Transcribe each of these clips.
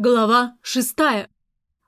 Глава шестая.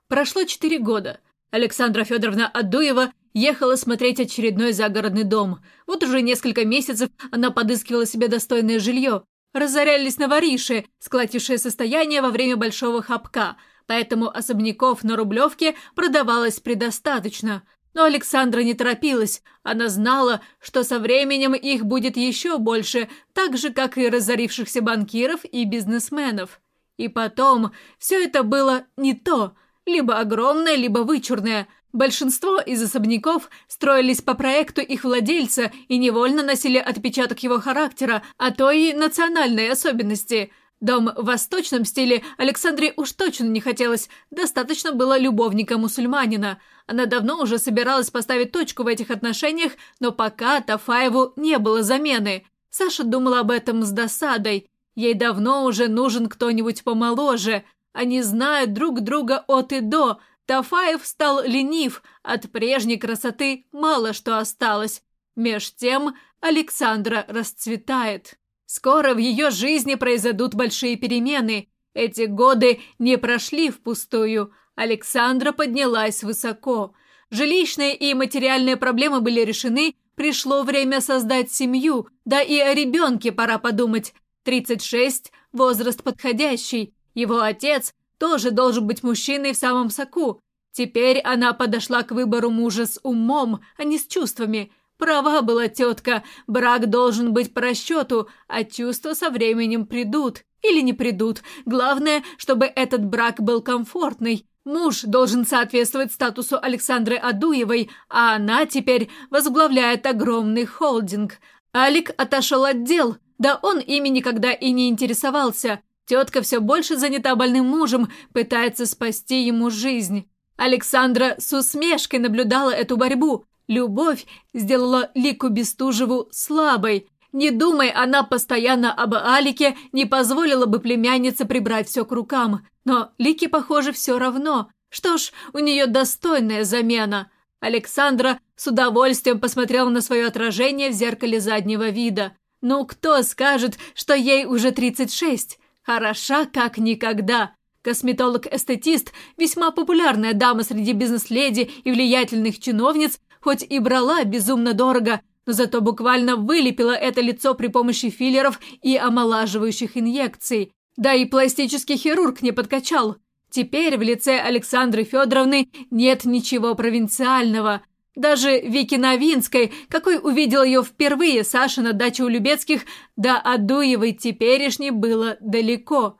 Прошло четыре года. Александра Федоровна Адуева ехала смотреть очередной загородный дом. Вот уже несколько месяцев она подыскивала себе достойное жилье. Разорялись новориши, сколотившие состояние во время большого хапка, поэтому особняков на Рублевке продавалось предостаточно. Но Александра не торопилась. Она знала, что со временем их будет еще больше, так же, как и разорившихся банкиров и бизнесменов. И потом, все это было не то, либо огромное, либо вычурное. Большинство из особняков строились по проекту их владельца и невольно носили отпечаток его характера, а то и национальной особенности. Дом в восточном стиле Александре уж точно не хотелось, достаточно было любовника мусульманина. Она давно уже собиралась поставить точку в этих отношениях, но пока Тафаеву не было замены. Саша думала об этом с досадой. Ей давно уже нужен кто-нибудь помоложе. Они знают друг друга от и до. Тафаев стал ленив, от прежней красоты мало что осталось. Меж тем Александра расцветает. Скоро в ее жизни произойдут большие перемены. Эти годы не прошли впустую. Александра поднялась высоко. Жилищные и материальные проблемы были решены, пришло время создать семью, да и о ребенке пора подумать. 36 – возраст подходящий. Его отец тоже должен быть мужчиной в самом соку. Теперь она подошла к выбору мужа с умом, а не с чувствами. Права была тетка, брак должен быть по расчету, а чувства со временем придут. Или не придут. Главное, чтобы этот брак был комфортный. Муж должен соответствовать статусу Александры Адуевой, а она теперь возглавляет огромный холдинг. Алик отошел от дел – да он ими никогда и не интересовался. Тетка все больше занята больным мужем, пытается спасти ему жизнь. Александра с усмешкой наблюдала эту борьбу. Любовь сделала Лику Бестужеву слабой. Не думай, она постоянно об Алике, не позволила бы племяннице прибрать все к рукам. Но Лике, похоже, все равно. Что ж, у нее достойная замена. Александра с удовольствием посмотрела на свое отражение в зеркале заднего вида. Ну, кто скажет, что ей уже 36? Хороша как никогда. Косметолог-эстетист, весьма популярная дама среди бизнес-леди и влиятельных чиновниц, хоть и брала безумно дорого, но зато буквально вылепила это лицо при помощи филлеров и омолаживающих инъекций. Да и пластический хирург не подкачал. Теперь в лице Александры Федоровны нет ничего провинциального. Даже Вики Новинской, какой увидел ее впервые Саша на даче у Любецких, до Адуевой теперешней было далеко.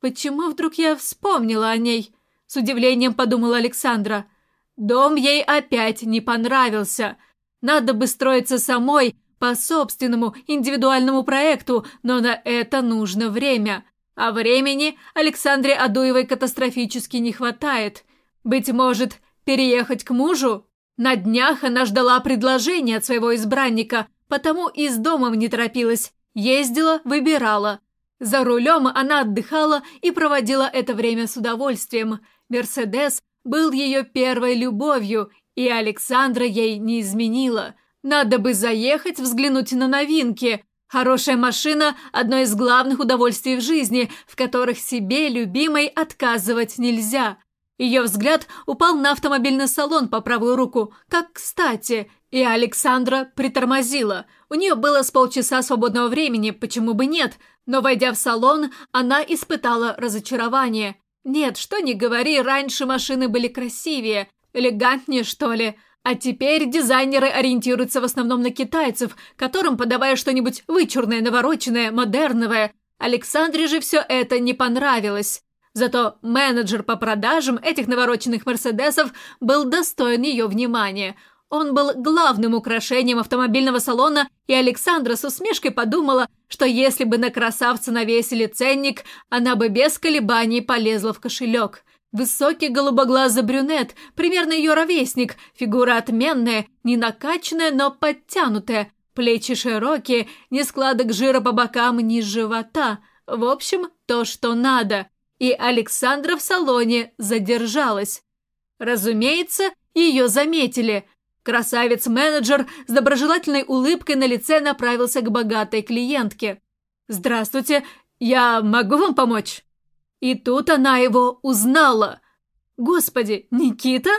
«Почему вдруг я вспомнила о ней?» – с удивлением подумала Александра. Дом ей опять не понравился. Надо бы строиться самой, по собственному индивидуальному проекту, но на это нужно время. А времени Александре Адуевой катастрофически не хватает. Быть может, переехать к мужу? На днях она ждала предложения от своего избранника, потому и с домом не торопилась. Ездила, выбирала. За рулем она отдыхала и проводила это время с удовольствием. «Мерседес» был ее первой любовью, и Александра ей не изменила. Надо бы заехать, взглянуть на новинки. Хорошая машина – одно из главных удовольствий в жизни, в которых себе, любимой, отказывать нельзя – ее взгляд упал на автомобильный салон по правую руку, как кстати, и Александра притормозила. У нее было с полчаса свободного времени, почему бы нет, но, войдя в салон, она испытала разочарование. Нет, что ни говори, раньше машины были красивее, элегантнее, что ли. А теперь дизайнеры ориентируются в основном на китайцев, которым, подавая что-нибудь вычурное, навороченное, модерновое, Александре же все это не понравилось. Зато менеджер по продажам этих навороченных «Мерседесов» был достоин ее внимания. Он был главным украшением автомобильного салона, и Александра с усмешкой подумала, что если бы на красавца навесили ценник, она бы без колебаний полезла в кошелек. Высокий голубоглазый брюнет, примерно ее ровесник, фигура отменная, не накачанная, но подтянутая, плечи широкие, ни складок жира по бокам, ни живота. В общем, то, что надо – и Александра в салоне задержалась. Разумеется, ее заметили. Красавец-менеджер с доброжелательной улыбкой на лице направился к богатой клиентке. «Здравствуйте, я могу вам помочь?» И тут она его узнала. Господи, Никита?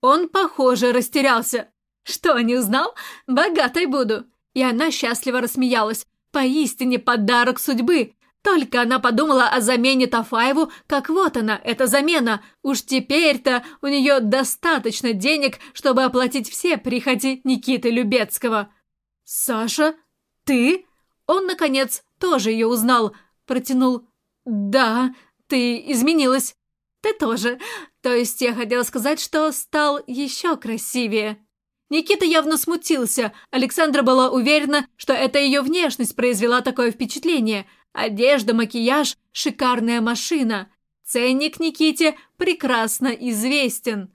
Он, похоже, растерялся. Что, не узнал? Богатой буду. И она счастливо рассмеялась. Поистине подарок судьбы. Только она подумала о замене Тафаеву, как вот она, эта замена. Уж теперь-то у нее достаточно денег, чтобы оплатить все прихоти Никиты Любецкого. «Саша, ты?» Он, наконец, тоже ее узнал. Протянул. «Да, ты изменилась. Ты тоже. То есть я хотела сказать, что стал еще красивее». Никита явно смутился. Александра была уверена, что это ее внешность произвела такое впечатление – Одежда, макияж, шикарная машина. Ценник Никите прекрасно известен.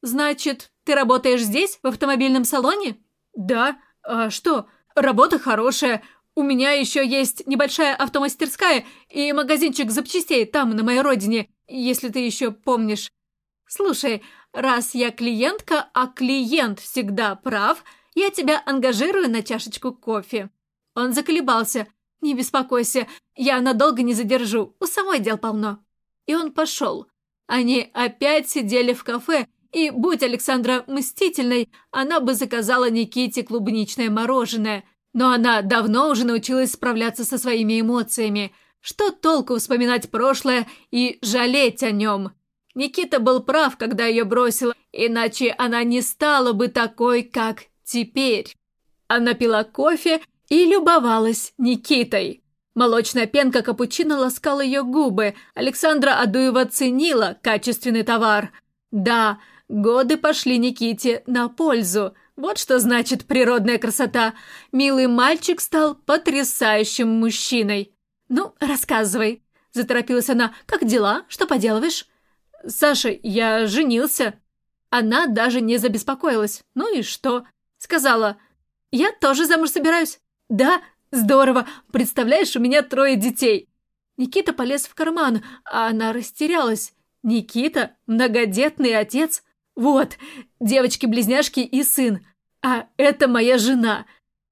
Значит, ты работаешь здесь, в автомобильном салоне? Да. А что? Работа хорошая. У меня еще есть небольшая автомастерская и магазинчик запчастей там, на моей родине, если ты еще помнишь. Слушай, раз я клиентка, а клиент всегда прав, я тебя ангажирую на чашечку кофе. Он заколебался, «Не беспокойся, я надолго не задержу, у самой дел полно». И он пошел. Они опять сидели в кафе, и, будь Александра мстительной, она бы заказала Никите клубничное мороженое. Но она давно уже научилась справляться со своими эмоциями. Что толку вспоминать прошлое и жалеть о нем? Никита был прав, когда ее бросил, иначе она не стала бы такой, как теперь. Она пила кофе и любовалась Никитой. Молочная пенка капучино ласкала ее губы. Александра Адуева ценила качественный товар. Да, годы пошли Никите на пользу. Вот что значит природная красота. Милый мальчик стал потрясающим мужчиной. «Ну, рассказывай», – заторопилась она. «Как дела? Что поделываешь?» «Саша, я женился». Она даже не забеспокоилась. «Ну и что?» Сказала. «Я тоже замуж собираюсь». «Да? Здорово! Представляешь, у меня трое детей!» Никита полез в карман, а она растерялась. «Никита? Многодетный отец? Вот, девочки-близняшки и сын. А это моя жена!»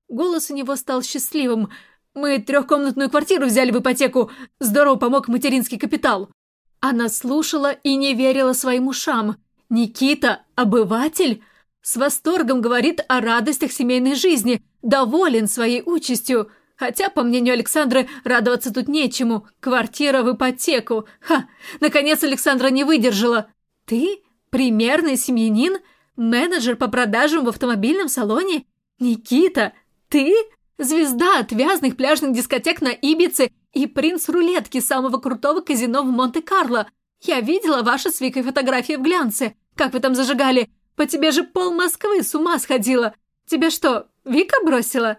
Голос у него стал счастливым. «Мы трехкомнатную квартиру взяли в ипотеку. Здорово помог материнский капитал». Она слушала и не верила своим ушам. «Никита? Обыватель?» С восторгом говорит о радостях семейной жизни – доволен своей участью. Хотя, по мнению Александры, радоваться тут нечему. Квартира в ипотеку. Ха! Наконец Александра не выдержала. Ты? Примерный семьянин? Менеджер по продажам в автомобильном салоне? Никита? Ты? Звезда отвязных пляжных дискотек на Ибице и принц рулетки самого крутого казино в Монте-Карло. Я видела ваши с Викой фотографии в глянце. Как вы там зажигали? По тебе же пол Москвы с ума сходила. Тебе что, Вика бросила?»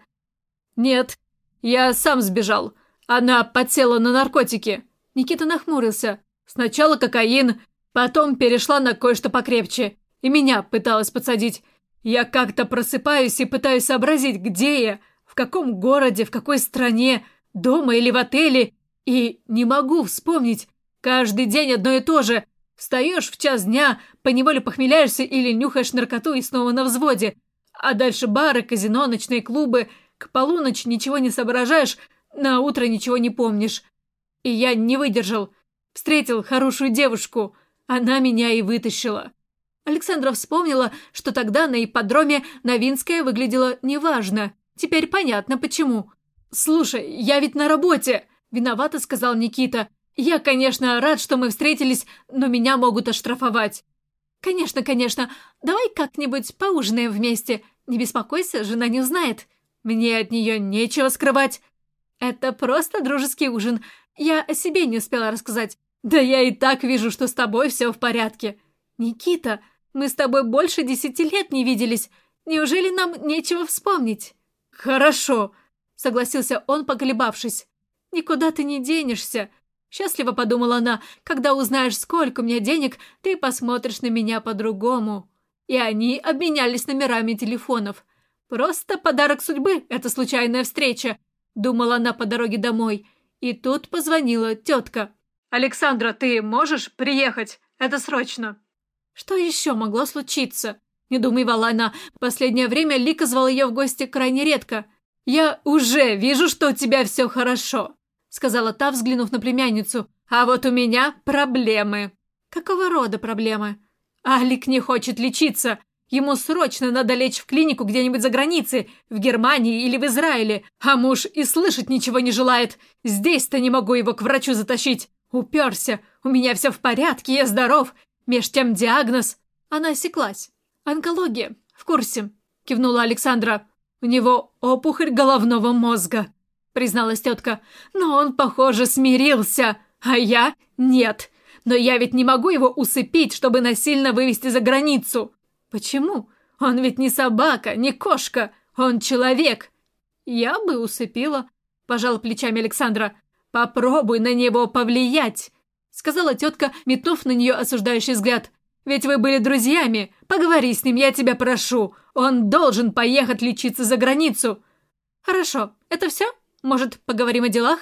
«Нет, я сам сбежал. Она подсела на наркотики». Никита нахмурился. «Сначала кокаин, потом перешла на кое-что покрепче. И меня пыталась подсадить. Я как-то просыпаюсь и пытаюсь сообразить, где я, в каком городе, в какой стране, дома или в отеле, и не могу вспомнить. Каждый день одно и то же. Встаешь в час дня, поневоле похмеляешься или нюхаешь наркоту и снова на взводе. А дальше бары, казино, ночные клубы. К полуночи ничего не соображаешь, на утро ничего не помнишь. И я не выдержал. Встретил хорошую девушку. Она меня и вытащила. Александра вспомнила, что тогда на ипподроме Новинская выглядела неважно. Теперь понятно, почему. «Слушай, я ведь на работе!» – виновато сказал Никита. «Я, конечно, рад, что мы встретились, но меня могут оштрафовать». «Конечно, конечно. Давай как-нибудь поужинаем вместе. Не беспокойся, жена не узнает. Мне от нее нечего скрывать. Это просто дружеский ужин. Я о себе не успела рассказать. Да я и так вижу, что с тобой все в порядке. Никита, мы с тобой больше десяти лет не виделись. Неужели нам нечего вспомнить?» «Хорошо», — согласился он, поколебавшись. «Никуда ты не денешься. Счастливо подумала она, когда узнаешь, сколько у меня денег, ты посмотришь на меня по-другому. И они обменялись номерами телефонов. Просто подарок судьбы, эта случайная встреча, думала она по дороге домой. И тут позвонила тетка. «Александра, ты можешь приехать? Это срочно». Что еще могло случиться? Недоумевала она. Последнее время Лика звал ее в гости крайне редко. «Я уже вижу, что у тебя все хорошо», сказала та, взглянув на племянницу. А вот у меня проблемы». «Какого рода проблемы?» «Алик не хочет лечиться. Ему срочно надо лечь в клинику где-нибудь за границей, в Германии или в Израиле. А муж и слышать ничего не желает. Здесь-то не могу его к врачу затащить. Уперся. У меня все в порядке, я здоров. Меж тем диагноз». Она осеклась. «Онкология. В курсе», — кивнула Александра. «У него опухоль головного мозга», — призналась тетка. «Но он, похоже, смирился, а я — нет. Но я ведь не могу его усыпить, чтобы насильно вывести за границу. Почему? Он ведь не собака, не кошка, он человек. Я бы усыпила, пожал плечами Александра. Попробуй на него повлиять, сказала тетка, метнув на нее осуждающий взгляд. Ведь вы были друзьями. Поговори с ним, я тебя прошу. Он должен поехать лечиться за границу. Хорошо, это все? Может, поговорим о делах?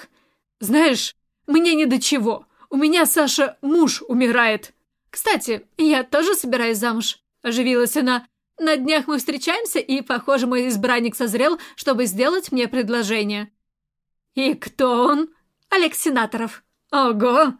Знаешь, мне ни до чего. У меня, Саша, муж умирает. Кстати, я тоже собираюсь замуж. Оживилась она. На днях мы встречаемся, и, похоже, мой избранник созрел, чтобы сделать мне предложение. И кто он? Олег Сенаторов. Ого!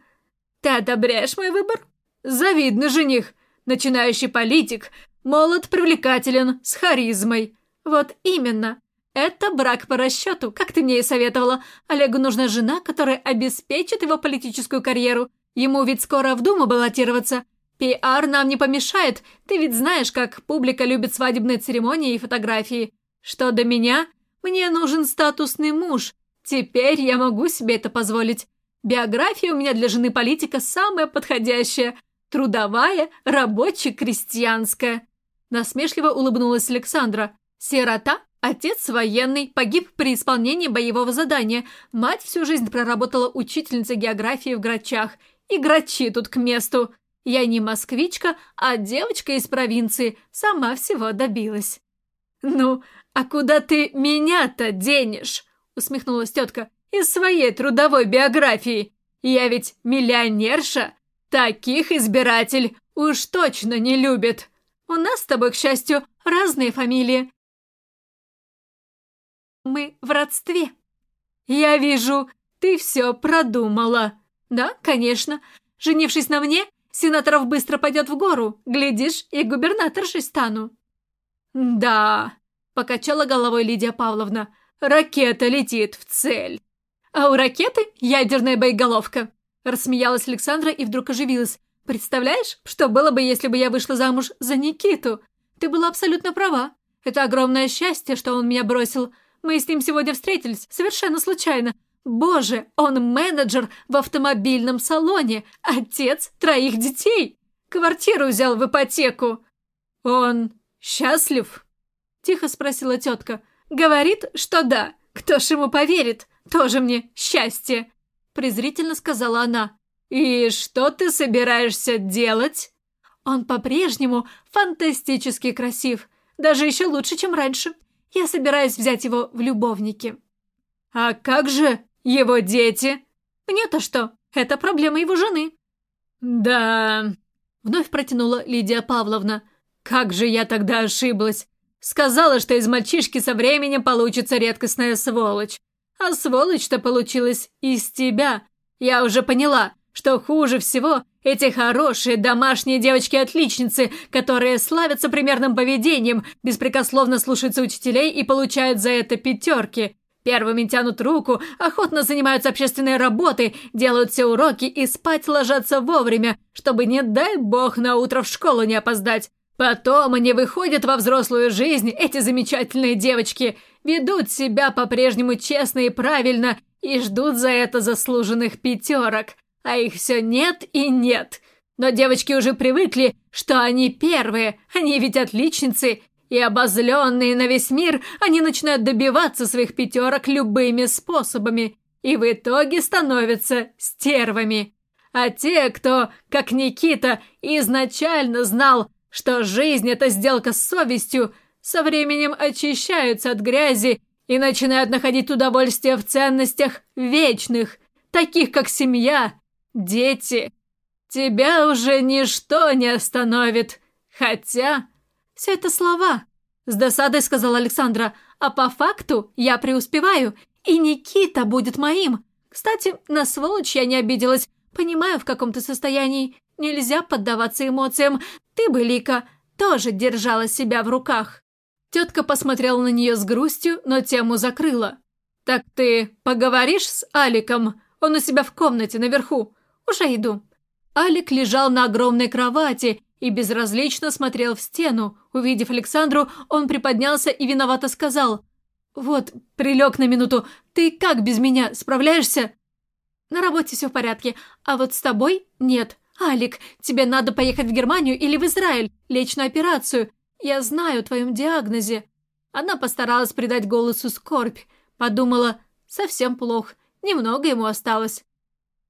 Ты одобряешь мой выбор? Завидный жених. Начинающий политик. Молод, привлекателен, с харизмой. Вот именно. Это брак по расчету, как ты мне и советовала. Олегу нужна жена, которая обеспечит его политическую карьеру. Ему ведь скоро в Думу баллотироваться. Пиар нам не помешает. Ты ведь знаешь, как публика любит свадебные церемонии и фотографии. Что до меня, мне нужен статусный муж. Теперь я могу себе это позволить. Биография у меня для жены политика самая подходящая. Трудовая, рабоче-крестьянская. Насмешливо улыбнулась Александра. Сирота Отец военный, погиб при исполнении боевого задания. Мать всю жизнь проработала учительницей географии в Грачах. И Грачи тут к месту. Я не москвичка, а девочка из провинции. Сама всего добилась. «Ну, а куда ты меня-то денешь?» усмехнулась тетка. «Из своей трудовой биографии. Я ведь миллионерша. Таких избиратель уж точно не любит. У нас с тобой, к счастью, разные фамилии. Мы в родстве. Я вижу, ты все продумала. Да, конечно. Женившись на мне, сенаторов быстро пойдет в гору. Глядишь, и губернаторшей стану. Да, покачала головой Лидия Павловна. Ракета летит в цель. А у ракеты ядерная боеголовка. Рассмеялась Александра и вдруг оживилась. Представляешь, что было бы, если бы я вышла замуж за Никиту? Ты была абсолютно права. Это огромное счастье, что он меня бросил. Мы с ним сегодня встретились, совершенно случайно. Боже, он менеджер в автомобильном салоне, отец троих детей. Квартиру взял в ипотеку. Он счастлив? Тихо спросила тетка. Говорит, что да. Кто ж ему поверит? Тоже мне счастье. Презрительно сказала она. И что ты собираешься делать? Он по-прежнему фантастически красив. Даже еще лучше, чем раньше. Я собираюсь взять его в любовники». «А как же его дети?» «Мне-то что? Это проблема его жены». «Да...» — вновь протянула Лидия Павловна. «Как же я тогда ошиблась! Сказала, что из мальчишки со временем получится редкостная сволочь. А сволочь-то получилась из тебя. Я уже поняла, что хуже всего эти хорошие домашние девочки-отличницы, которые славятся примерным поведением, беспрекословно слушаются учителей и получают за это пятерки. Первыми тянут руку, охотно занимаются общественной работой, делают все уроки и спать ложатся вовремя, чтобы, не дай бог, на утро в школу не опоздать. Потом они выходят во взрослую жизнь, эти замечательные девочки, ведут себя по-прежнему честно и правильно и ждут за это заслуженных пятерок а их все нет и нет. Но девочки уже привыкли, что они первые, они ведь отличницы, и обозленные на весь мир, они начинают добиваться своих пятерок любыми способами, и в итоге становятся стервами. А те, кто, как Никита, изначально знал, что жизнь – это сделка с совестью, со временем очищаются от грязи и начинают находить удовольствие в ценностях вечных, таких как семья, Дети, тебя уже ничто не остановит. Хотя... Все это слова, с досадой сказала Александра. А по факту я преуспеваю, и Никита будет моим. Кстати, на сволочь я не обиделась. Понимаю, в каком ты состоянии. Нельзя поддаваться эмоциям. Ты бы, Лика, тоже держала себя в руках». Тетка посмотрела на нее с грустью, но тему закрыла. «Так ты поговоришь с Аликом? Он у себя в комнате наверху. Уже иду». Алик лежал на огромной кровати и безразлично смотрел в стену. Увидев Александру, он приподнялся и виновато сказал. «Вот, прилег на минуту. Ты как без меня? Справляешься?» «На работе все в порядке, а вот с тобой нет. Алик, тебе надо поехать в Германию или в Израиль, лечь на операцию. Я знаю о твоем диагнозе». Она постаралась придать голосу скорбь. Подумала, совсем плохо, немного ему осталось.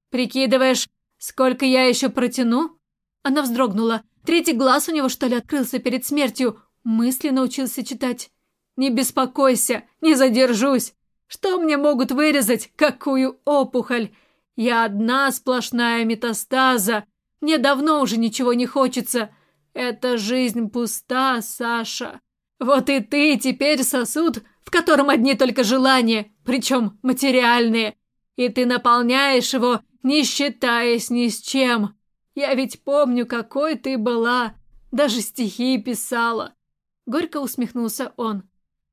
«Прикидываешь, сколько я еще протяну?» Она вздрогнула. Третий глаз у него, что ли, открылся перед смертью. Мысли научился читать. «Не беспокойся, не задержусь. Что мне могут вырезать? Какую опухоль? Я одна сплошная метастаза. Мне давно уже ничего не хочется. Эта жизнь пуста, Саша. Вот и ты теперь сосуд, в котором одни только желания, причем материальные. И ты наполняешь его, не считаясь ни с чем. Я ведь помню, какой ты была. Даже стихи писала. Горько усмехнулся он.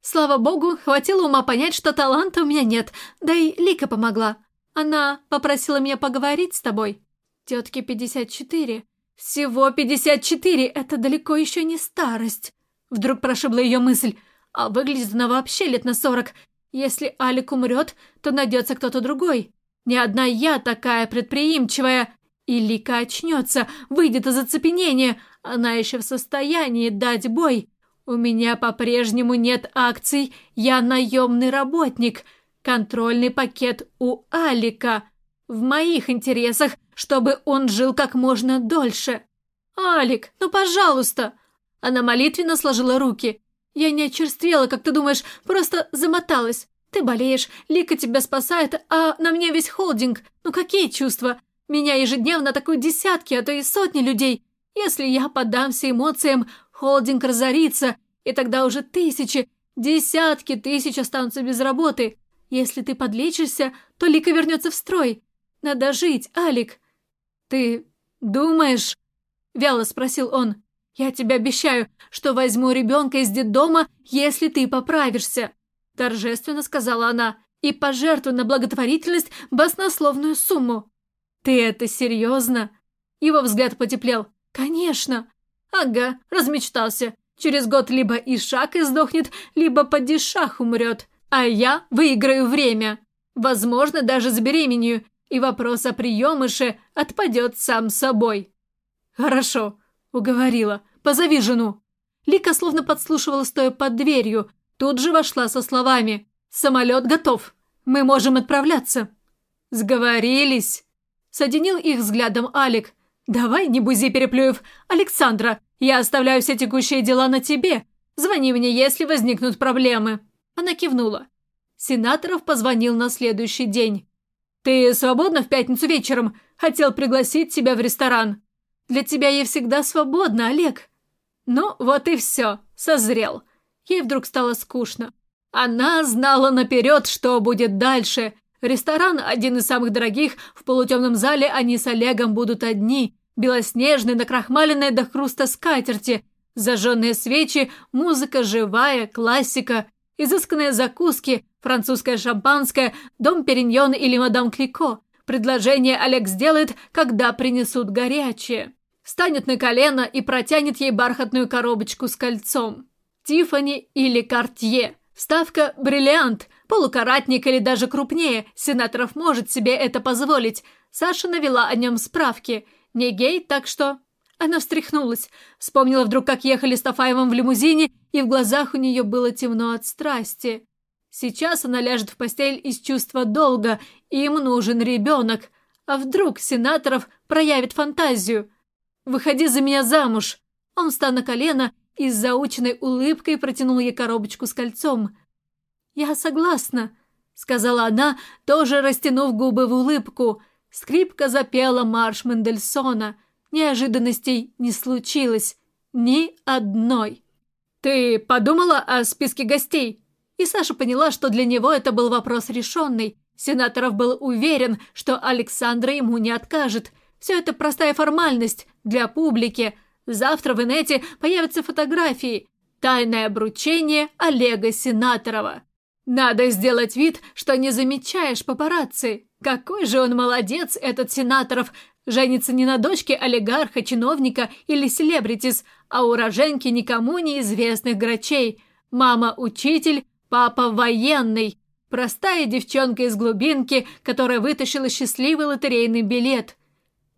Слава богу, хватило ума понять, что таланта у меня нет, да и Лика помогла. Она попросила меня поговорить с тобой. Тетке 54. Всего 54, это далеко еще не старость. Вдруг прошибла ее мысль. А выглядит она вообще лет на 40. Если Алик умрет, то найдется кто-то другой. Не одна я такая предприимчивая. И Лика очнется, выйдет из оцепенения. Она еще в состоянии дать бой. У меня по-прежнему нет акций, я наемный работник. Контрольный пакет у Алика. В моих интересах, чтобы он жил как можно дольше. Алик, ну пожалуйста. Она молитвенно сложила руки. Я не очерствела, как ты думаешь, просто замоталась. Ты болеешь, Лика тебя спасает, а на мне весь холдинг. Ну какие чувства? Меня ежедневно атакуют десятки, а то и сотни людей. Если я поддамся эмоциям, холдинг разорится, и тогда уже тысячи, десятки тысяч останутся без работы. Если ты подлечишься, то Лика вернется в строй. Надо жить, Алик. Ты думаешь? Вяло спросил он. Я тебе обещаю, что возьму ребенка из детдома, если ты поправишься. Торжественно сказала она и пожертвую на благотворительность баснословную сумму. «Ты это серьезно?» Его взгляд потеплел. «Конечно!» «Ага, размечтался. Через год либо Ишак издохнет, либо Падишах умрет, а я выиграю время. Возможно, даже забеременею, и вопрос о приемыше отпадет сам собой». «Хорошо», — уговорила. «Позови жену». Лика словно подслушивала, стоя под дверью. Тут же вошла со словами. «Самолет готов. Мы можем отправляться». «Сговорились?» Соединил их взглядом Алик. «Давай, не бузи переплюев. Александра, я оставляю все текущие дела на тебе. Звони мне, если возникнут проблемы». Она кивнула. Сенаторов позвонил на следующий день. «Ты свободна в пятницу вечером? Хотел пригласить тебя в ресторан». «Для тебя я всегда свободна, Олег». Ну, вот и все. Созрел. Ей вдруг стало скучно. Она знала наперед, что будет дальше. Ресторан один из самых дорогих, в полутемном зале они с Олегом будут одни. Белоснежные, накрахмаленные до хруста скатерти, зажженные свечи, музыка живая, классика, изысканные закуски, французское шампанское, дом Периньон или мадам Клико. Предложение Олег сделает, когда принесут горячее. Станет на колено и протянет ей бархатную коробочку с кольцом. Тифани или Картье. Ставка «Бриллиант», полукаратник или даже крупнее. Сенаторов может себе это позволить. Саша навела о нем справки. Не гей, так что... Она встряхнулась. Вспомнила вдруг, как ехали с Тафаевым в лимузине, и в глазах у нее было темно от страсти. Сейчас она ляжет в постель из чувства долга, им нужен ребенок. А вдруг Сенаторов проявит фантазию? «Выходи за меня замуж!» Он встал на колено и с заученной улыбкой протянул ей коробочку с кольцом. «Я согласна», — сказала она, тоже растянув губы в улыбку. Скрипка запела марш Мендельсона. Неожиданностей не случилось. Ни одной. «Ты подумала о списке гостей?» И Саша поняла, что для него это был вопрос решенный. Сенаторов был уверен, что Александра ему не откажет. Все это простая формальность для публики. Завтра в инете появятся фотографии. Тайное обручение Олега Сенаторова. Надо сделать вид, что не замечаешь папарацци. Какой же он молодец, этот Сенаторов. Женится не на дочке олигарха, чиновника или селебритис, а уроженке никому неизвестных грачей. Мама – учитель, папа – военный. Простая девчонка из глубинки, которая вытащила счастливый лотерейный билет.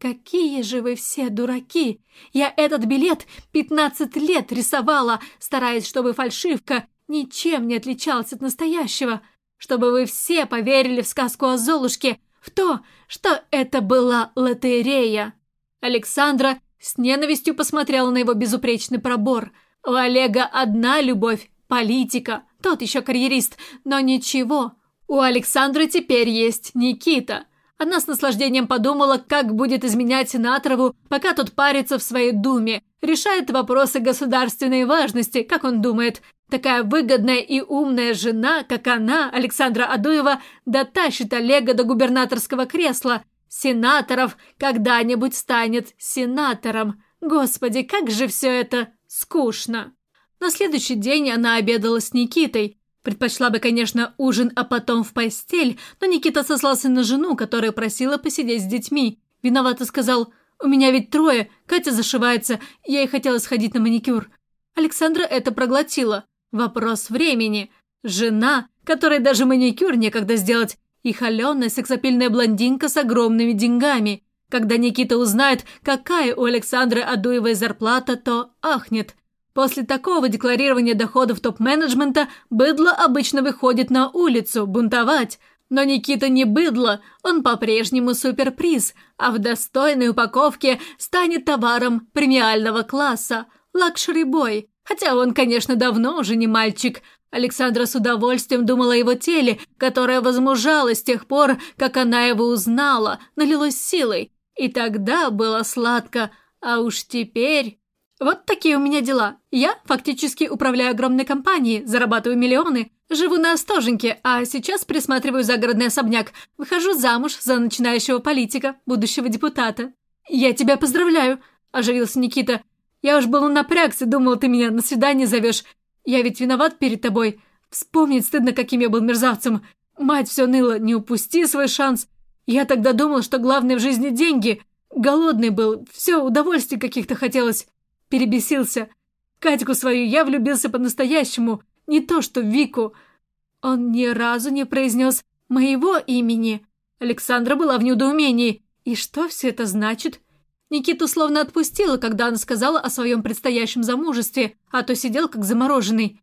«Какие же вы все дураки! Я этот билет 15 лет рисовала, стараясь, чтобы фальшивка ничем не отличалась от настоящего, чтобы вы все поверили в сказку о Золушке, в то, что это была лотерея». Александра с ненавистью посмотрела на его безупречный пробор. У Олега одна любовь – политика, тот еще карьерист, но ничего. У Александры теперь есть Никита – она с наслаждением подумала, как будет изменять Сенаторову, пока тот парится в своей думе, решает вопросы государственной важности, как он думает. Такая выгодная и умная жена, как она, Александра Адуева, дотащит Олега до губернаторского кресла. Сенаторов когда-нибудь станет сенатором. Господи, как же все это скучно. На следующий день она обедала с Никитой. Предпочла бы, конечно, ужин, а потом в постель, но Никита сослался на жену, которая просила посидеть с детьми. Виновато сказал, «У меня ведь трое, Катя зашивается, я и хотела сходить на маникюр». Александра это проглотила. Вопрос времени. Жена, которой даже маникюр некогда сделать, и холеная сексапильная блондинка с огромными деньгами. Когда Никита узнает, какая у Александры Адуевой зарплата, то ахнет. После такого декларирования доходов топ-менеджмента быдло обычно выходит на улицу бунтовать. Но Никита не быдло, он по-прежнему суперприз, а в достойной упаковке станет товаром премиального класса – luxury boy. Хотя он, конечно, давно уже не мальчик. Александра с удовольствием думала о его теле, которое возмужало с тех пор, как она его узнала, налилось силой. И тогда было сладко, а уж теперь... Вот такие у меня дела. Я фактически управляю огромной компанией, зарабатываю миллионы, живу на Остоженке, а сейчас присматриваю загородный особняк, выхожу замуж за начинающего политика, будущего депутата. «Я тебя поздравляю», – оживился Никита. «Я уж был напрягся, думал, ты меня на свидание зовешь. Я ведь виноват перед тобой. Вспомнить стыдно, каким я был мерзавцем. Мать все ныла, не упусти свой шанс. Я тогда думал, что главное в жизни деньги. Голодный был, все, удовольствий каких-то хотелось перебесился. Катьку свою я влюбился по-настоящему, не то что в Вику. Он ни разу не произнес моего имени. Александра была в недоумении. И что все это значит? Никиту словно отпустила, когда она сказала о своем предстоящем замужестве, а то сидел как замороженный.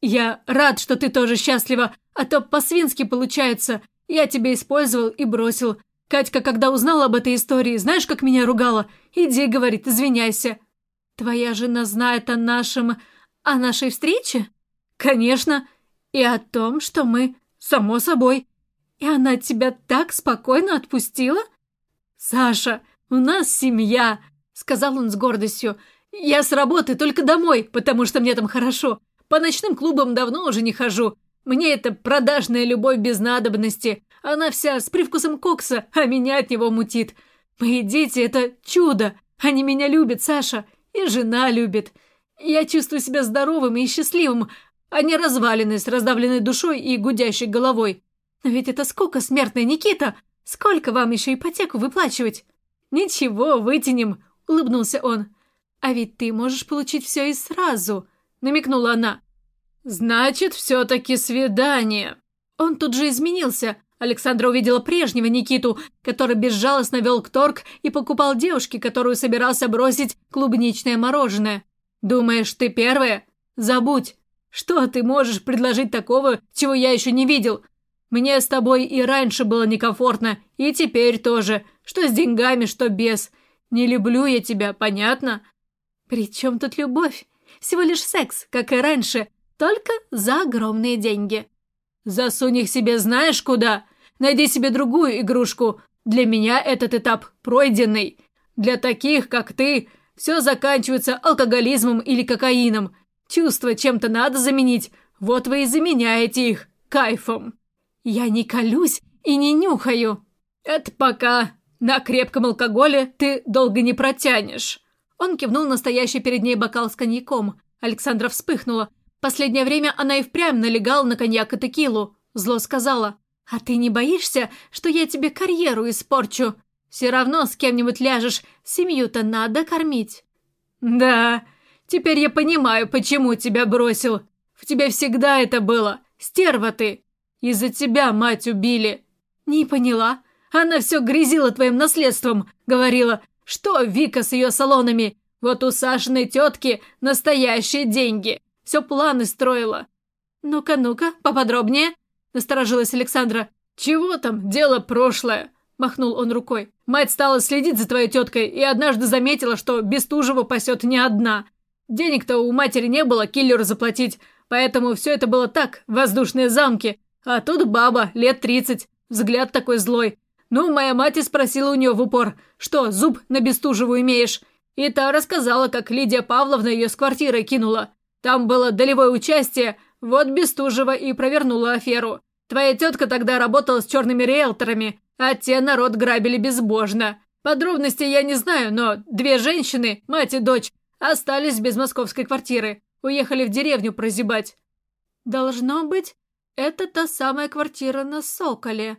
«Я рад, что ты тоже счастлива, а то по-свински получается. Я тебя использовал и бросил. Катька, когда узнала об этой истории, знаешь, как меня ругала? Иди, говорит, извиняйся. «Твоя жена знает о нашем... о нашей встрече?» «Конечно. И о том, что мы... само собой. И она тебя так спокойно отпустила?» «Саша, у нас семья», — сказал он с гордостью. «Я с работы только домой, потому что мне там хорошо. По ночным клубам давно уже не хожу. Мне это продажная любовь без надобности. Она вся с привкусом кокса, а меня от него мутит. Мои дети — это чудо. Они меня любят, Саша. И жена любит. Я чувствую себя здоровым и счастливым, а не разваленной с раздавленной душой и гудящей головой. Но ведь это сколько смертная Никита? Сколько вам еще ипотеку выплачивать? Ничего, вытянем, улыбнулся он. А ведь ты можешь получить все и сразу, намекнула она. Значит, все-таки свидание. Он тут же изменился. Александра увидела прежнего Никиту, который безжалостно вел торг и покупал девушке, которую собирался бросить клубничное мороженое. «Думаешь, ты первая? Забудь. Что ты можешь предложить такого, чего я еще не видел? Мне с тобой и раньше было некомфортно, и теперь тоже. Что с деньгами, что без. Не люблю я тебя, понятно?» «При чем тут любовь? Всего лишь секс, как и раньше, только за огромные деньги». «Засунь их себе знаешь куда? Найди себе другую игрушку. Для меня этот этап пройденный. Для таких, как ты, все заканчивается алкоголизмом или кокаином. Чувства чем-то надо заменить. Вот вы и заменяете их кайфом». «Я не колюсь и не нюхаю». «Это пока на крепком алкоголе ты долго не протянешь». Он кивнул настоящий перед ней бокал с коньяком. Александра вспыхнула. Последнее время она и впрямь налегала на коньяк и текилу. Зло сказала. «А ты не боишься, что я тебе карьеру испорчу? Все равно с кем-нибудь ляжешь, семью-то надо кормить». «Да, теперь я понимаю, почему тебя бросил. В тебе всегда это было. Стерва ты. Из-за тебя мать убили». «Не поняла. Она все грязила твоим наследством. Говорила, что Вика с ее салонами. Вот у Сашиной тетки настоящие деньги. Все планы строила». «Ну-ка, ну-ка, поподробнее», – насторожилась Александра. «Чего там, дело прошлое», – махнул он рукой. «Мать стала следить за твоей теткой и однажды заметила, что Бестужева пасет не одна. Денег-то у матери не было киллеру заплатить, поэтому все это было так, воздушные замки. А тут баба, лет тридцать, взгляд такой злой. Ну, моя мать и спросила у нее в упор, что, зуб на Бестужеву имеешь? И та рассказала, как Лидия Павловна ее с квартиры кинула. Там было долевое участие, вот Бестужева и провернула аферу. Твоя тетка тогда работала с черными риэлторами, а те народ грабили безбожно. Подробностей я не знаю, но две женщины, мать и дочь, остались без московской квартиры. Уехали в деревню прозябать. Должно быть, это та самая квартира на Соколе,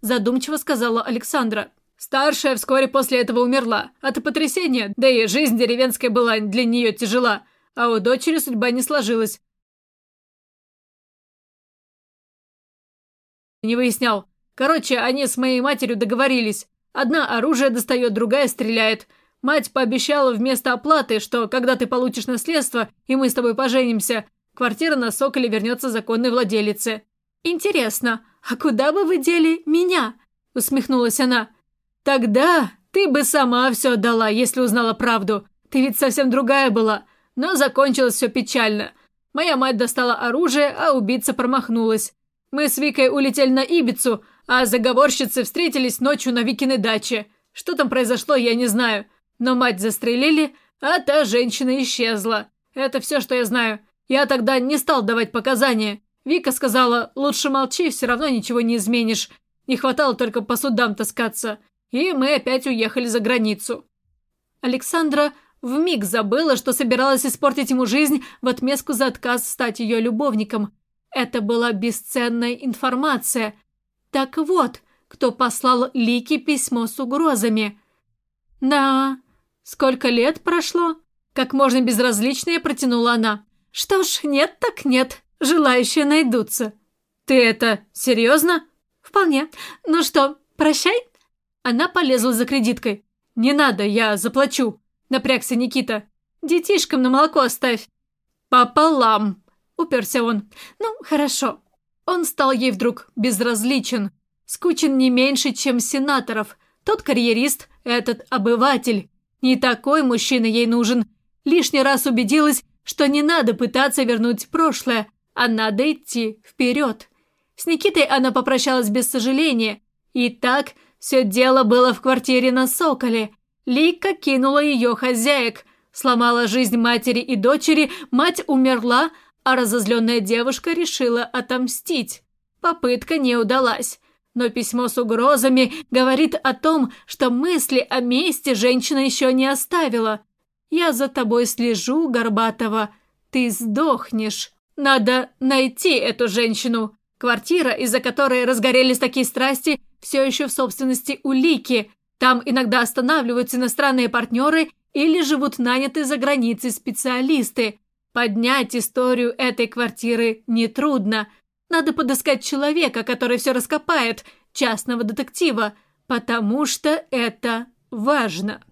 задумчиво сказала Александра. Старшая вскоре после этого умерла от потрясения, да и жизнь деревенская была для нее тяжела, а у дочери судьба не сложилась. Не выяснял. Короче, они с моей матерью договорились. Одна оружие достает, другая стреляет. Мать пообещала вместо оплаты, что когда ты получишь наследство, и мы с тобой поженимся, квартира на Соколе вернется законной владелице. «Интересно, а куда бы вы дели меня?» – усмехнулась она. «Тогда ты бы сама все отдала, если узнала правду. Ты ведь совсем другая была. Но закончилось все печально. Моя мать достала оружие, а убийца промахнулась. Мы с Викой улетели на Ибицу, а заговорщицы встретились ночью на Викиной даче. Что там произошло, я не знаю. Но мать застрелили, а та женщина исчезла. Это все, что я знаю. Я тогда не стал давать показания. Вика сказала, лучше молчи, все равно ничего не изменишь. Не хватало только по судам таскаться. И мы опять уехали за границу. Александра вмиг забыла, что собиралась испортить ему жизнь в отместку за отказ стать ее любовником. Это была бесценная информация. Так вот, кто послал Лике письмо с угрозами. Да, сколько лет прошло? Как можно безразличнее протянула она. Что ж, нет так нет, желающие найдутся. Ты это серьезно? Вполне. Ну что, прощай? Она полезла за кредиткой. Не надо, я заплачу. Напрягся Никита. Детишкам на молоко оставь. Пополам, Уперся он. «Ну, хорошо». Он стал ей вдруг безразличен. Скучен не меньше, чем сенаторов. Тот карьерист, этот обыватель. Не такой мужчина ей нужен. Лишний раз убедилась, что не надо пытаться вернуть прошлое, а надо идти вперед. С Никитой она попрощалась без сожаления. И так все дело было в квартире на Соколе. Лика кинула ее хозяек. Сломала жизнь матери и дочери, мать умерла, а разозленная девушка решила отомстить. Попытка не удалась. Но письмо с угрозами говорит о том, что мысли о мести женщина еще не оставила. «Я за тобой слежу, Горбатова. Ты сдохнешь. Надо найти эту женщину. Квартира, из-за которой разгорелись такие страсти, все еще в собственности улики. Там иногда останавливаются иностранные партнеры или живут нанятые за границей специалисты. Поднять историю этой квартиры нетрудно. Надо подыскать человека, который все раскопает, частного детектива, потому что это важно.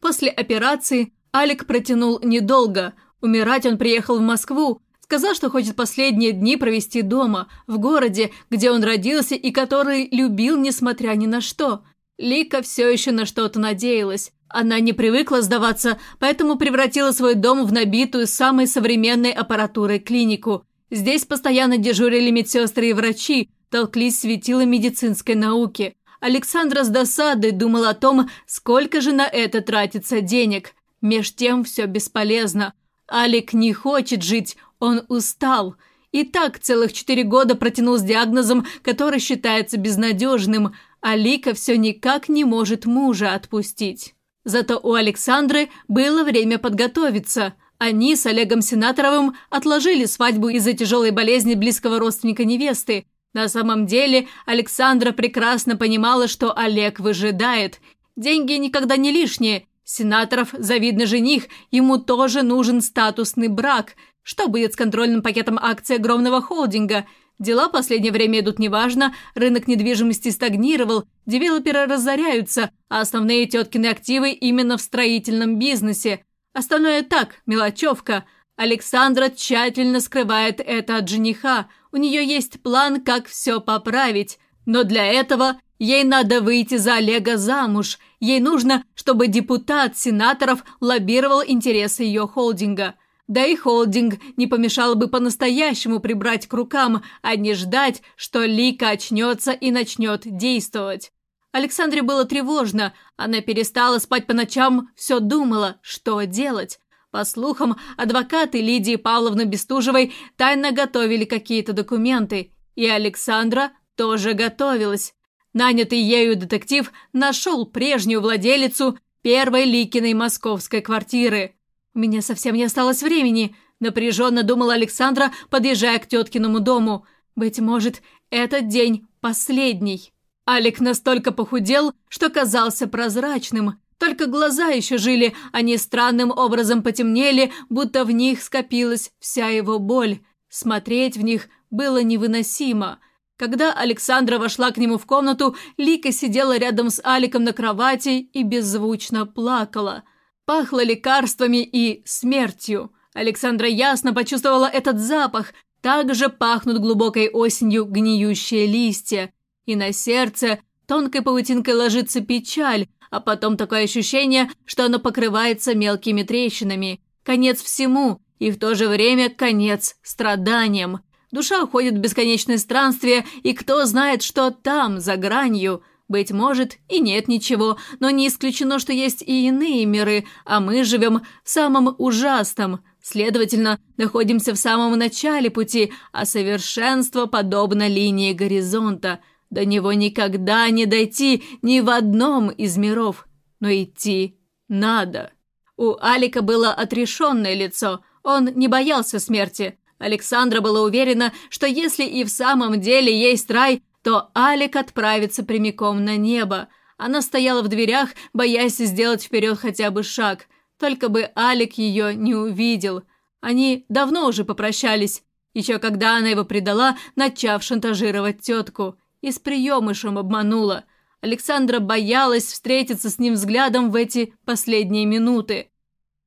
После операции Алик протянул недолго. Умирать он приехал в Москву, сказал, что хочет последние дни провести дома, в городе, где он родился и который любил, несмотря ни на что. Лика все еще на что-то надеялась. Она не привыкла сдаваться, поэтому превратила свой дом в набитую самой современной аппаратурой клинику. Здесь постоянно дежурили медсестры и врачи, толклись светила медицинской науки. Александра с досадой думал о том, сколько же на это тратится денег. Меж тем все бесполезно. Алик не хочет жить, он устал. И так целых четыре года протянул с диагнозом, который считается безнадежным, а Лика все никак не может мужа отпустить. Зато у Александры было время подготовиться. Они с Олегом Сенаторовым отложили свадьбу из-за тяжелой болезни близкого родственника невесты. На самом деле Александра прекрасно понимала, что Олег выжидает. Деньги никогда не лишние. Сенаторов – завидный жених, ему тоже нужен статусный брак. Что будет с контрольным пакетом акций огромного холдинга – Дела последнее время идут неважно, рынок недвижимости стагнировал, девелоперы разоряются, а основные теткины активы именно в строительном бизнесе. Остальное так, мелочевка. Александра тщательно скрывает это от жениха. У нее есть план, как все поправить. Но для этого ей надо выйти за Олега замуж. Ей нужно, чтобы депутат сенаторов лоббировал интересы ее холдинга. Да и холдинг не помешало бы по-настоящему прибрать к рукам, а не ждать, что Лика очнется и начнет действовать. Александре было тревожно, она перестала спать по ночам, все думала, что делать. По слухам, адвокаты Лидии Павловны Бестужевой тайно готовили какие-то документы, и Александра тоже готовилась. Нанятый ею детектив нашел прежнюю владелицу первой Ликиной московской квартиры. «У меня совсем не осталось времени», – напряженно думала Александра, подъезжая к теткиному дому. «Быть может, этот день последний». Алик настолько похудел, что казался прозрачным. Только глаза еще жили, они странным образом потемнели, будто в них скопилась вся его боль. Смотреть в них было невыносимо. Когда Александра вошла к нему в комнату, Лика сидела рядом с Аликом на кровати и беззвучно плакала – Пахло лекарствами и смертью. Александра ясно почувствовала этот запах. Также пахнут глубокой осенью гниющие листья. И на сердце тонкой паутинкой ложится печаль, а потом такое ощущение, что оно покрывается мелкими трещинами. Конец всему, и в то же время конец страданиям. Душа уходит в бесконечное странствие, и кто знает, что там, за гранью. Быть может, и нет ничего, но не исключено, что есть и иные миры, а мы живем в самом ужасном. Следовательно, находимся в самом начале пути, а совершенство подобно линии горизонта. До него никогда не дойти ни в одном из миров, но идти надо. У Алика было отрешенное лицо, он не боялся смерти. Александра была уверена, что если и в самом деле есть рай, то Алик отправится прямиком на небо. Она стояла в дверях, боясь сделать вперед хотя бы шаг. Только бы Алик ее не увидел. Они давно уже попрощались, еще когда она его предала, начав шантажировать тетку. И с приемышем обманула. Александра боялась встретиться с ним взглядом в эти последние минуты.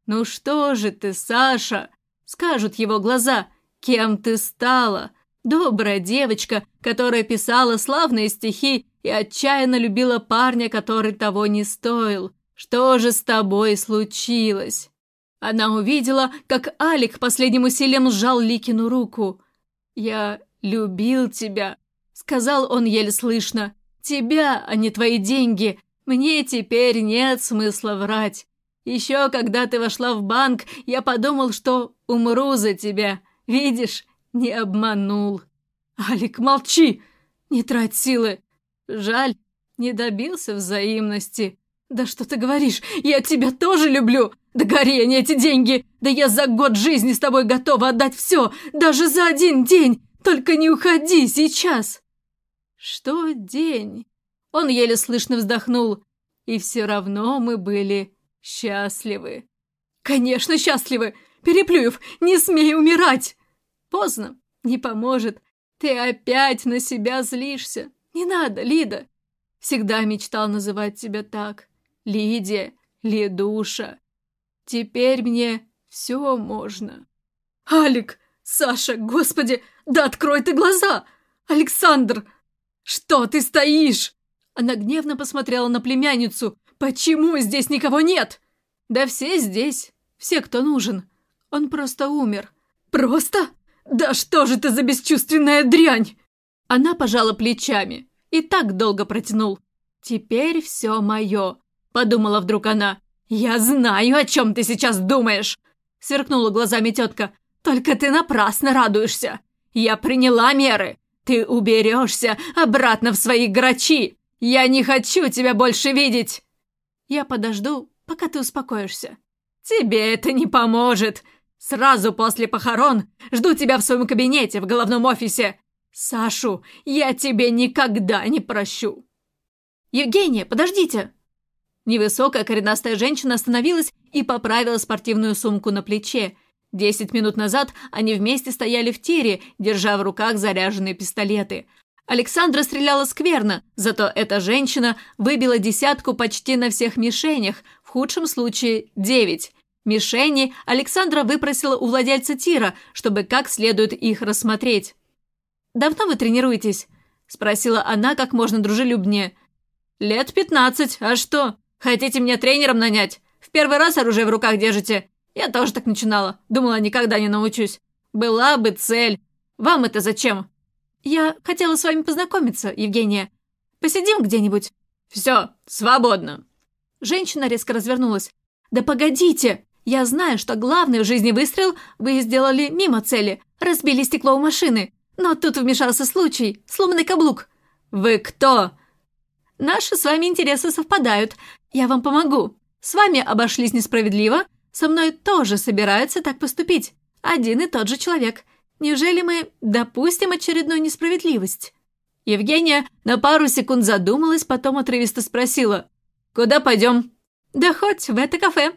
«Ну что же ты, Саша?» – скажут его глаза. «Кем ты стала?» Добрая девочка, которая писала славные стихи и отчаянно любила парня, который того не стоил. Что же с тобой случилось? Она увидела, как Алик последним усилием сжал Ликину руку. «Я любил тебя», — сказал он еле слышно. «Тебя, а не твои деньги. Мне теперь нет смысла врать. Еще когда ты вошла в банк, я подумал, что умру за тебя. Видишь, не обманул. Алик, молчи! Не трать силы. Жаль, не добился взаимности. Да что ты говоришь? Я тебя тоже люблю. Да гори они эти деньги. Да я за год жизни с тобой готова отдать все. Даже за один день. Только не уходи сейчас. Что день? Он еле слышно вздохнул. И все равно мы были счастливы. Конечно, счастливы. Переплюев, не смей умирать. Поздно, не поможет. Ты опять на себя злишься. Не надо, Лида. Всегда мечтал называть тебя так. Лидия, Ледуша. Теперь мне все можно. Алик, Саша, господи, да открой ты глаза! Александр, что ты стоишь? Она гневно посмотрела на племянницу. Почему здесь никого нет? Да все здесь, все, кто нужен. Он просто умер. Просто? «Да что же ты за бесчувственная дрянь!» Она пожала плечами и так долго протянул. «Теперь все мое», — подумала вдруг она. «Я знаю, о чем ты сейчас думаешь!» Сверкнула глазами тетка. «Только ты напрасно радуешься. Я приняла меры. Ты уберешься обратно в свои грачи. Я не хочу тебя больше видеть. Я подожду, пока ты успокоишься. Тебе это не поможет. Сразу после похорон жду тебя в своем кабинете в головном офисе. Сашу я тебе никогда не прощу. Евгения, подождите. Невысокая коренастая женщина остановилась и поправила спортивную сумку на плече. Десять минут назад они вместе стояли в тире, держа в руках заряженные пистолеты. Александра стреляла скверно, зато эта женщина выбила десятку почти на всех мишенях, в худшем случае девять. Мишени Александра выпросила у владельца тира, чтобы как следует их рассмотреть. «Давно вы тренируетесь?» – спросила она как можно дружелюбнее. «Лет пятнадцать, а что? Хотите меня тренером нанять? В первый раз оружие в руках держите? Я тоже так начинала. Думала, никогда не научусь. Была бы цель. Вам это зачем?» «Я хотела с вами познакомиться, Евгения. Посидим где-нибудь?» «Все, свободно». Женщина резко развернулась. «Да погодите! Я знаю, что главный в жизни выстрел вы сделали мимо цели, разбили стекло у машины. Но тут вмешался случай, сломанный каблук». «Вы кто?» «Наши с вами интересы совпадают. Я вам помогу. С вами обошлись несправедливо, со мной тоже собираются так поступить. Один и тот же человек. Неужели мы допустим очередную несправедливость?» Евгения на пару секунд задумалась, потом отрывисто спросила. «Куда пойдем?» «Да хоть в это кафе».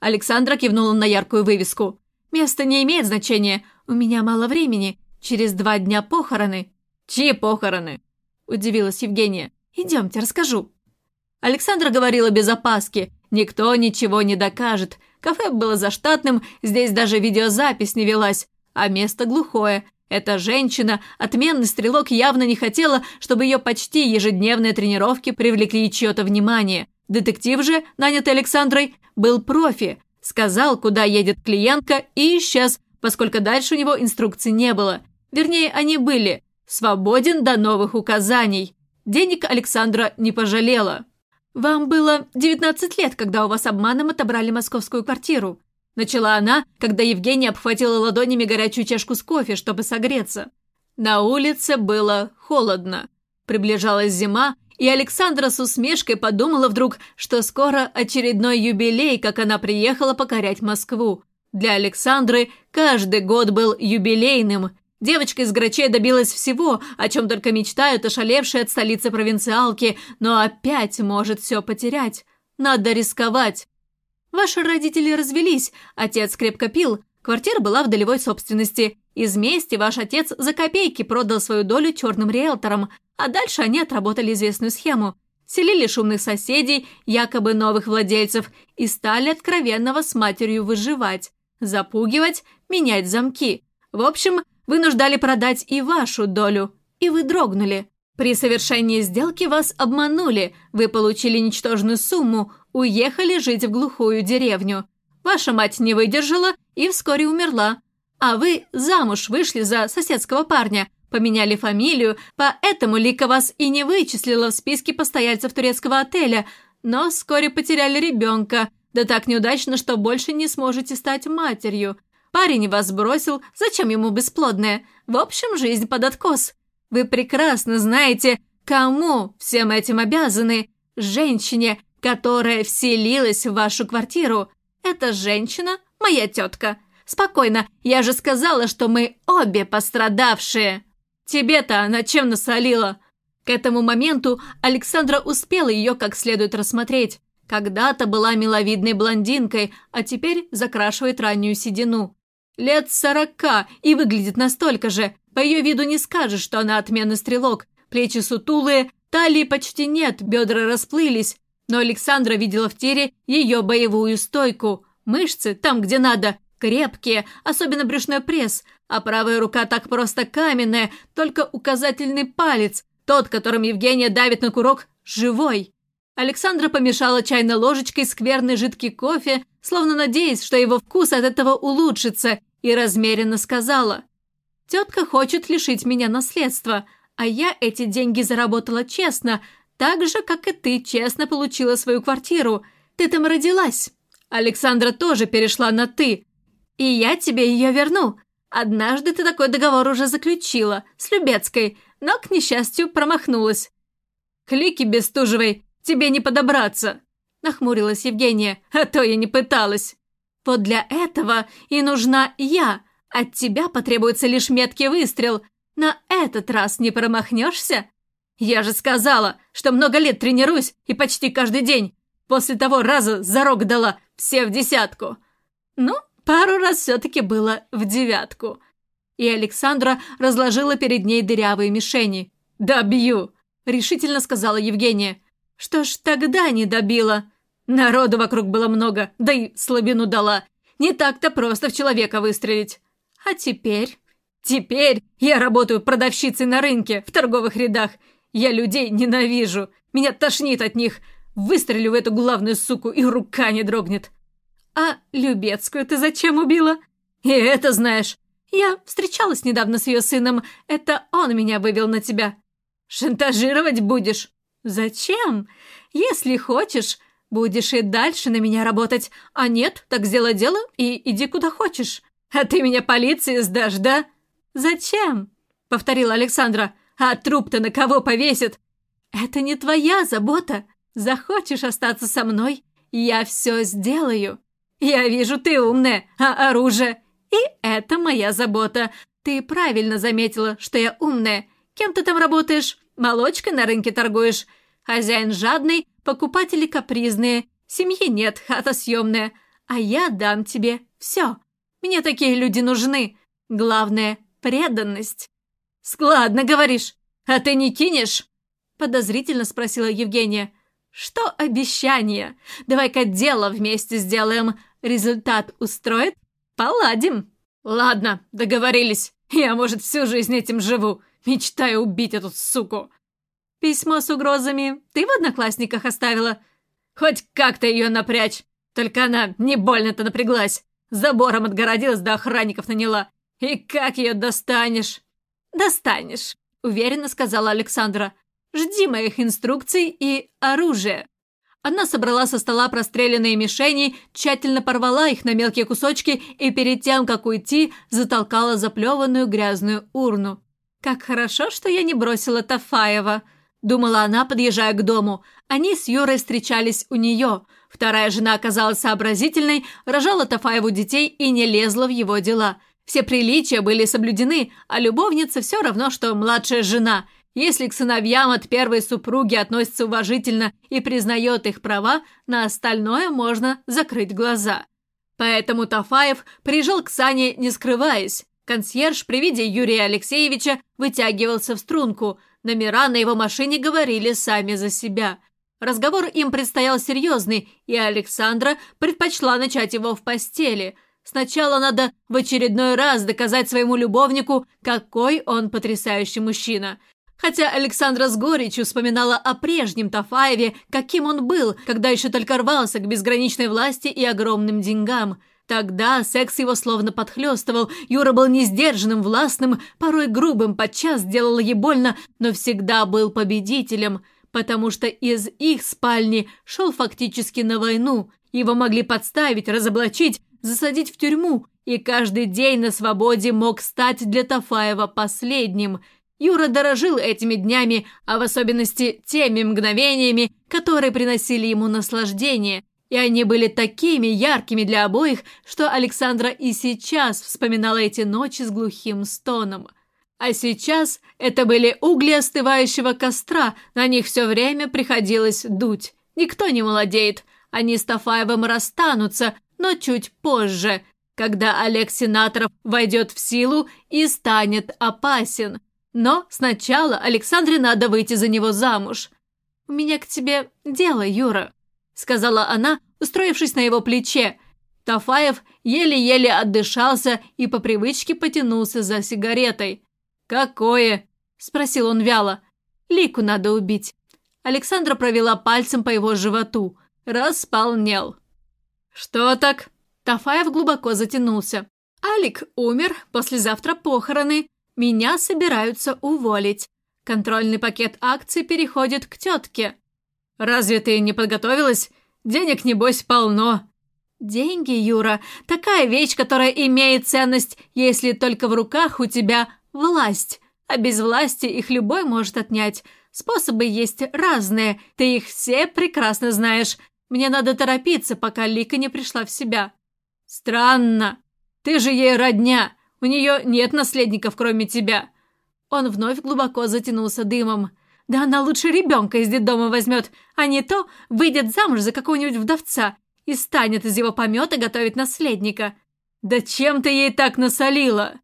Александра кивнула на яркую вывеску. «Место не имеет значения. У меня мало времени. Через два дня похороны». «Чьи похороны?» – удивилась Евгения. «Идемте, расскажу». Александра говорила без опаски. Никто ничего не докажет. Кафе было заштатным, здесь даже видеозапись не велась. А место глухое. Эта женщина, отменный стрелок, явно не хотела, чтобы ее почти ежедневные тренировки привлекли чье-то внимание. Детектив же, нанятый Александрой, был профи. Сказал, куда едет клиентка, и исчез, поскольку дальше у него инструкций не было. Вернее, они были. Свободен до новых указаний. Денег Александра не пожалела. «Вам было 19 лет, когда у вас обманом отобрали московскую квартиру», начала она, когда Евгения обхватила ладонями горячую чашку с кофе, чтобы согреться. На улице было холодно. Приближалась зима, и Александра с усмешкой подумала вдруг, что скоро очередной юбилей, как она приехала покорять Москву. Для Александры каждый год был юбилейным. Девочка из Грачей добилась всего, о чем только мечтают ошалевшие от столицы провинциалки, но опять может все потерять. Надо рисковать. Ваши родители развелись, отец крепко пил, квартира была в долевой собственности. Из мести ваш отец за копейки продал свою долю черным риэлторам, а дальше они отработали известную схему. Селили шумных соседей, якобы новых владельцев, и стали откровенного с матерью выживать. Запугивать, менять замки. В общем, вынуждали продать и вашу долю. И вы дрогнули. При совершении сделки вас обманули, вы получили ничтожную сумму, уехали жить в глухую деревню. Ваша мать не выдержала и вскоре умерла. А вы замуж вышли за соседского парня, Поменяли фамилию, поэтому Лика вас и не вычислила в списке постояльцев турецкого отеля, но вскоре потеряли ребенка, да так неудачно, что больше не сможете стать матерью. Парень вас бросил, зачем ему бесплодное? В общем, жизнь под откос. Вы прекрасно знаете, кому всем этим обязаны. Женщине, которая вселилась в вашу квартиру. Эта женщина – моя тетка. Спокойно, я же сказала, что мы обе пострадавшие. Тебе-то она чем насолила?» К этому моменту Александра успела ее как следует рассмотреть. Когда-то была миловидной блондинкой, а теперь закрашивает раннюю седину. Лет сорока и выглядит настолько же. По ее виду не скажешь, что она отменный стрелок. Плечи сутулые, талии почти нет, бедра расплылись. Но Александра видела в тире ее боевую стойку. Мышцы там, где надо, крепкие, особенно брюшной пресс – а правая рука так просто каменная, только указательный палец, тот, которым Евгения давит на курок, живой. Александра помешала чайной ложечкой скверный жидкий кофе, словно надеясь, что его вкус от этого улучшится, и размеренно сказала. «Тетка хочет лишить меня наследства, а я эти деньги заработала честно, так же, как и ты честно получила свою квартиру. Ты там родилась». Александра тоже перешла на «ты». «И я тебе ее верну. Однажды ты такой договор уже заключила, с Любецкой, но, к несчастью, промахнулась. Клики Бестужевой тебе не подобраться, нахмурилась Евгения, а то я не пыталась. Вот для этого и нужна я. От тебя потребуется лишь меткий выстрел. На этот раз не промахнешься? Я же сказала, что много лет тренируюсь и почти каждый день. После того раза зарок дала все в десятку. Ну, пару раз все-таки было в девятку. И Александра разложила перед ней дырявые мишени. «Добью!» – решительно сказала Евгения. «Что ж тогда не добила?» Народу вокруг было много, да и слабину дала. Не так-то просто в человека выстрелить. А теперь... Теперь я работаю продавщицей на рынке, в торговых рядах. Я людей ненавижу. Меня тошнит от них. Выстрелю в эту главную суку, и рука не дрогнет. А Любецкую ты зачем убила? И это знаешь. Я встречалась недавно с ее сыном. Это он меня вывел на тебя. Шантажировать будешь? Зачем? Если хочешь, будешь и дальше на меня работать. А нет, так сделай дело и иди куда хочешь. А ты меня полиции сдашь, да? Зачем? Повторила Александра. А труп-то на кого повесит? Это не твоя забота. Захочешь остаться со мной? Я все сделаю. Я вижу, ты умная, а оружие? И это моя забота. Ты правильно заметила, что я умная. Кем ты там работаешь? Молочкой на рынке торгуешь? Хозяин жадный, покупатели капризные. Семьи нет, хата съемная. А я дам тебе все. Мне такие люди нужны. Главное – преданность. «Складно, говоришь. А ты не кинешь?» Подозрительно спросила Евгения. «Что обещание? Давай-ка дело вместе сделаем. Результат устроит? Поладим». «Ладно, договорились. Я, может, всю жизнь этим живу. Мечтаю убить эту суку». «Письмо с угрозами ты в одноклассниках оставила?» «Хоть как-то ее напрячь. Только она не больно-то напряглась. Забором отгородилась, до охранников наняла. И как ее достанешь?» «Достанешь», — уверенно сказала Александра. Жди моих инструкций и оружия». Она собрала со стола простреленные мишени, тщательно порвала их на мелкие кусочки и перед тем, как уйти, затолкала заплеванную грязную урну. «Как хорошо, что я не бросила Тафаева», – думала она, подъезжая к дому. Они с Юрой встречались у нее. Вторая жена оказалась сообразительной, рожала Тафаеву детей и не лезла в его дела. Все приличия были соблюдены, а любовница все равно, что младшая жена – если к сыновьям от первой супруги относится уважительно и признает их права, на остальное можно закрыть глаза. Поэтому Тафаев приезжал к Сане, не скрываясь. Консьерж при виде Юрия Алексеевича вытягивался в струнку. Номера на его машине говорили сами за себя. Разговор им предстоял серьезный, и Александра предпочла начать его в постели. Сначала надо в очередной раз доказать своему любовнику, какой он потрясающий мужчина. Хотя Александра с горечью вспоминала о прежнем Тафаеве, каким он был, когда еще только рвался к безграничной власти и огромным деньгам. Тогда секс его словно подхлестывал, Юра был несдержанным, властным, порой грубым, подчас делал ей больно, но всегда был победителем, потому что из их спальни шел фактически на войну. Его могли подставить, разоблачить, засадить в тюрьму, и каждый день на свободе мог стать для Тафаева последним – Юра дорожил этими днями, а в особенности теми мгновениями, которые приносили ему наслаждение, и они были такими яркими для обоих, что Александра и сейчас вспоминала эти ночи с глухим стоном. А сейчас это были угли остывающего костра, на них все время приходилось дуть. Никто не молодеет, они с Тафаевым расстанутся, но чуть позже, когда Олег Сенаторов войдет в силу и станет опасен – но сначала Александре надо выйти за него замуж. «У меня к тебе дело, Юра», — сказала она, устроившись на его плече. Тафаев еле-еле отдышался и по привычке потянулся за сигаретой. «Какое?» – спросил он вяло. «Лику надо убить». Александра провела пальцем по его животу. Располнел. «Что так?» Тафаев глубоко затянулся. «Алик умер, послезавтра похороны. Меня собираются уволить. Контрольный пакет акций переходит к тетке. Разве ты не подготовилась? Денег, небось, полно. Деньги, Юра, такая вещь, которая имеет ценность, если только в руках у тебя власть. А без власти их любой может отнять. Способы есть разные, ты их все прекрасно знаешь. Мне надо торопиться, пока Лика не пришла в себя. Странно. Ты же ей родня. У нее нет наследников, кроме тебя. Он вновь глубоко затянулся дымом. Да она лучше ребенка из детдома возьмет, а не то выйдет замуж за какого-нибудь вдовца и станет из его помета готовить наследника. Да чем ты ей так насолила?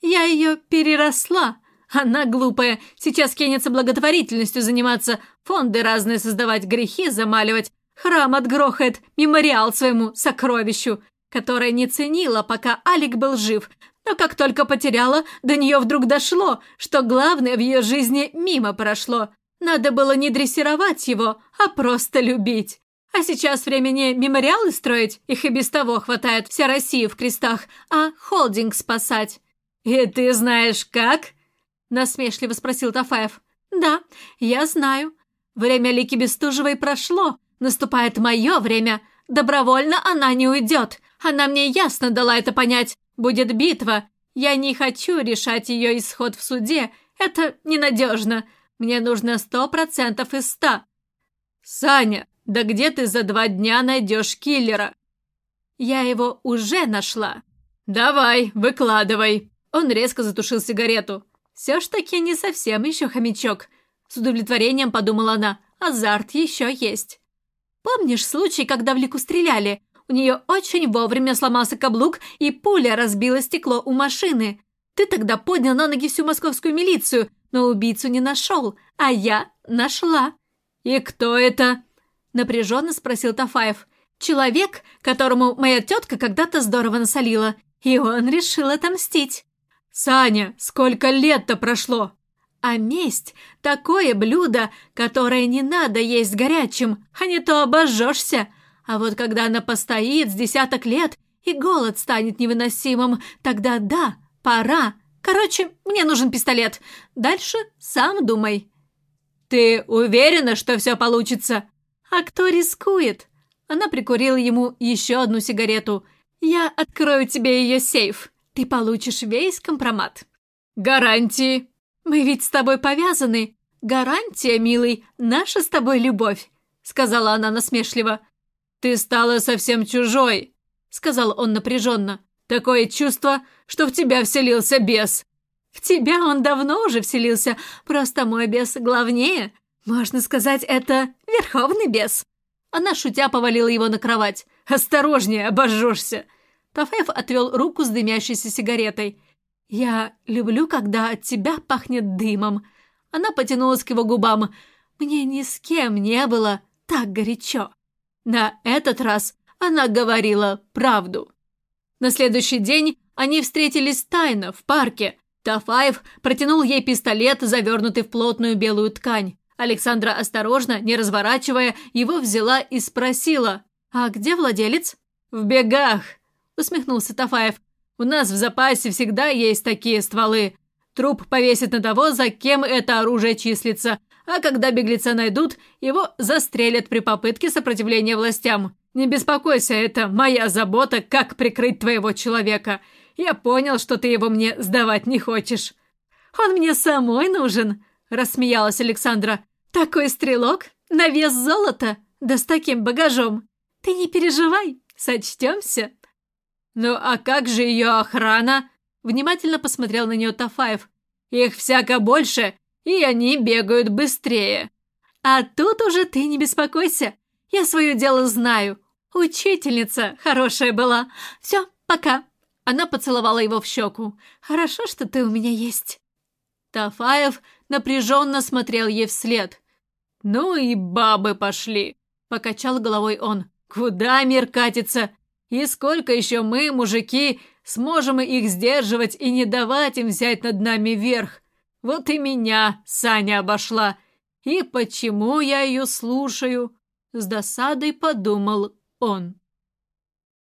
Я ее переросла. Она глупая, сейчас кинется благотворительностью заниматься, фонды разные создавать, грехи замаливать, храм отгрохает, мемориал своему сокровищу, которое не ценила, пока Алик был жив, но как только потеряла, до нее вдруг дошло, что главное в ее жизни мимо прошло. Надо было не дрессировать его, а просто любить. А сейчас времени мемориалы строить, их и без того хватает вся Россия в крестах, а холдинг спасать. «И ты знаешь как?» – насмешливо спросил Тафаев. «Да, я знаю. Время Лики Бестужевой прошло, наступает мое время. Добровольно она не уйдет. Она мне ясно дала это понять. Будет битва. Я не хочу решать ее исход в суде. Это ненадежно. Мне нужно сто процентов из ста. Саня, да где ты за два дня найдешь киллера? Я его уже нашла. Давай, выкладывай. Он резко затушил сигарету. Все ж таки не совсем еще хомячок. С удовлетворением подумала она. Азарт еще есть. Помнишь случай, когда в Лику стреляли? У нее очень вовремя сломался каблук, и пуля разбила стекло у машины. Ты тогда поднял на ноги всю московскую милицию, но убийцу не нашел, а я нашла». «И кто это?» – напряженно спросил Тафаев. «Человек, которому моя тетка когда-то здорово насолила, и он решил отомстить». «Саня, сколько лет-то прошло?» А месть – такое блюдо, которое не надо есть горячим, а не то обожжешься. А вот когда она постоит с десяток лет и голод станет невыносимым, тогда да, пора. Короче, мне нужен пистолет. Дальше сам думай. Ты уверена, что все получится? А кто рискует? Она прикурила ему еще одну сигарету. Я открою тебе ее сейф. Ты получишь весь компромат. Гарантии. Мы ведь с тобой повязаны. Гарантия, милый, наша с тобой любовь, сказала она насмешливо. «Ты стала совсем чужой», — сказал он напряженно. «Такое чувство, что в тебя вселился бес». «В тебя он давно уже вселился, просто мой бес главнее. Можно сказать, это верховный бес». Она, шутя, повалила его на кровать. «Осторожнее, обожжешься!» Тафаев отвел руку с дымящейся сигаретой. «Я люблю, когда от тебя пахнет дымом». Она потянулась к его губам. «Мне ни с кем не было так горячо». На этот раз она говорила правду. На следующий день они встретились тайно в парке. Тафаев протянул ей пистолет, завернутый в плотную белую ткань. Александра осторожно, не разворачивая, его взяла и спросила. «А где владелец?» «В бегах», — усмехнулся Тафаев. «У нас в запасе всегда есть такие стволы. Труп повесит на того, за кем это оружие числится, а когда беглеца найдут, его застрелят при попытке сопротивления властям. Не беспокойся, это моя забота, как прикрыть твоего человека. Я понял, что ты его мне сдавать не хочешь». «Он мне самой нужен», – рассмеялась Александра. «Такой стрелок на вес золота, да с таким багажом. Ты не переживай, сочтемся». «Ну а как же ее охрана?» – внимательно посмотрел на нее Тафаев. «Их всяко больше, и они бегают быстрее. А тут уже ты не беспокойся. Я свое дело знаю. Учительница хорошая была. Все, пока. Она поцеловала его в щеку. Хорошо, что ты у меня есть. Тафаев напряженно смотрел ей вслед. «Ну и бабы пошли!» – покачал головой он. «Куда мир катится? И сколько еще мы, мужики, сможем их сдерживать и не давать им взять над нами верх? Вот и меня Саня обошла. И почему я ее слушаю? С досадой подумал он.